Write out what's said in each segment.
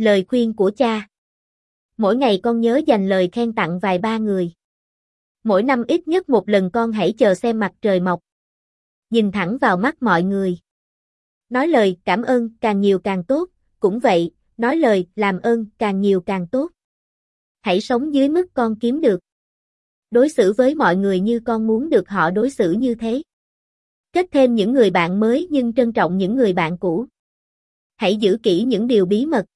Lời khuyên của cha Mỗi ngày con nhớ dành lời khen tặng vài ba người. Mỗi năm ít nhất một lần con hãy chờ xem mặt trời mọc. Nhìn thẳng vào mắt mọi người. Nói lời cảm ơn càng nhiều càng tốt, cũng vậy, nói lời làm ơn càng nhiều càng tốt. Hãy sống dưới mức con kiếm được. Đối xử với mọi người như con muốn được họ đối xử như thế. Kết thêm những người bạn mới nhưng trân trọng những người bạn cũ. Hãy giữ kỹ những điều bí mật.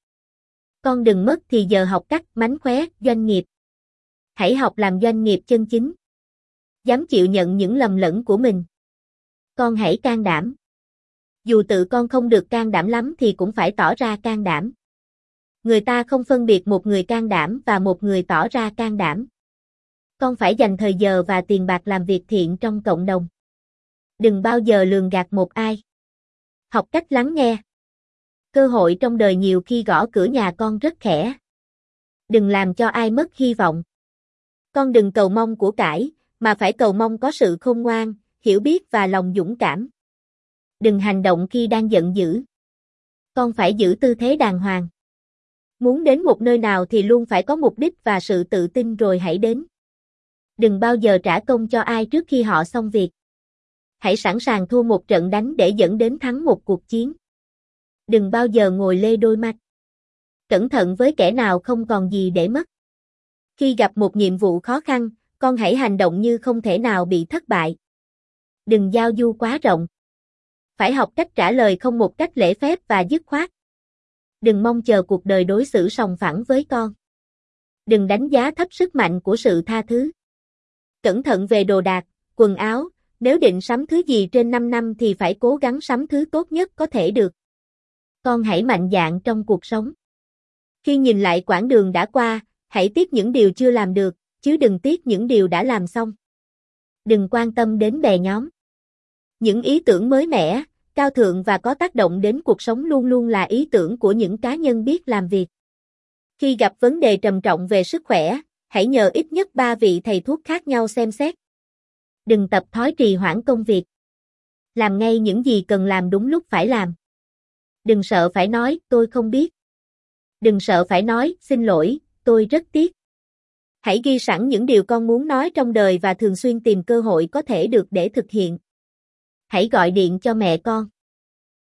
Con đừng mất thì giờ học cách mánh khóe, doanh nghiệp. Hãy học làm doanh nghiệp chân chính. Dám chịu nhận những lầm lẫn của mình. Con hãy can đảm. Dù tự con không được can đảm lắm thì cũng phải tỏ ra can đảm. Người ta không phân biệt một người can đảm và một người tỏ ra can đảm. Con phải dành thời giờ và tiền bạc làm việc thiện trong cộng đồng. Đừng bao giờ lường gạt một ai. Học cách lắng nghe. Cơ hội trong đời nhiều khi gõ cửa nhà con rất khẽ. Đừng làm cho ai mất hy vọng. Con đừng cầu mong của cải, mà phải cầu mong có sự khôn ngoan, hiểu biết và lòng dũng cảm. Đừng hành động khi đang giận dữ. Con phải giữ tư thế đàng hoàng. Muốn đến một nơi nào thì luôn phải có mục đích và sự tự tin rồi hãy đến. Đừng bao giờ trả công cho ai trước khi họ xong việc. Hãy sẵn sàng thua một trận đánh để dẫn đến thắng một cuộc chiến. Đừng bao giờ ngồi lê đôi mắt. Cẩn thận với kẻ nào không còn gì để mất. Khi gặp một nhiệm vụ khó khăn, con hãy hành động như không thể nào bị thất bại. Đừng giao du quá rộng. Phải học cách trả lời không một cách lễ phép và dứt khoát. Đừng mong chờ cuộc đời đối xử sòng phẳng với con. Đừng đánh giá thấp sức mạnh của sự tha thứ. Cẩn thận về đồ đạc, quần áo, nếu định sắm thứ gì trên 5 năm thì phải cố gắng sắm thứ tốt nhất có thể được. Con hãy mạnh dạn trong cuộc sống. Khi nhìn lại quãng đường đã qua, hãy tiếc những điều chưa làm được, chứ đừng tiếc những điều đã làm xong. Đừng quan tâm đến bè nhóm. Những ý tưởng mới mẻ, cao thượng và có tác động đến cuộc sống luôn luôn là ý tưởng của những cá nhân biết làm việc. Khi gặp vấn đề trầm trọng về sức khỏe, hãy nhờ ít nhất 3 vị thầy thuốc khác nhau xem xét. Đừng tập thói trì hoãn công việc. Làm ngay những gì cần làm đúng lúc phải làm. Đừng sợ phải nói, tôi không biết. Đừng sợ phải nói, xin lỗi, tôi rất tiếc. Hãy ghi sẵn những điều con muốn nói trong đời và thường xuyên tìm cơ hội có thể được để thực hiện. Hãy gọi điện cho mẹ con.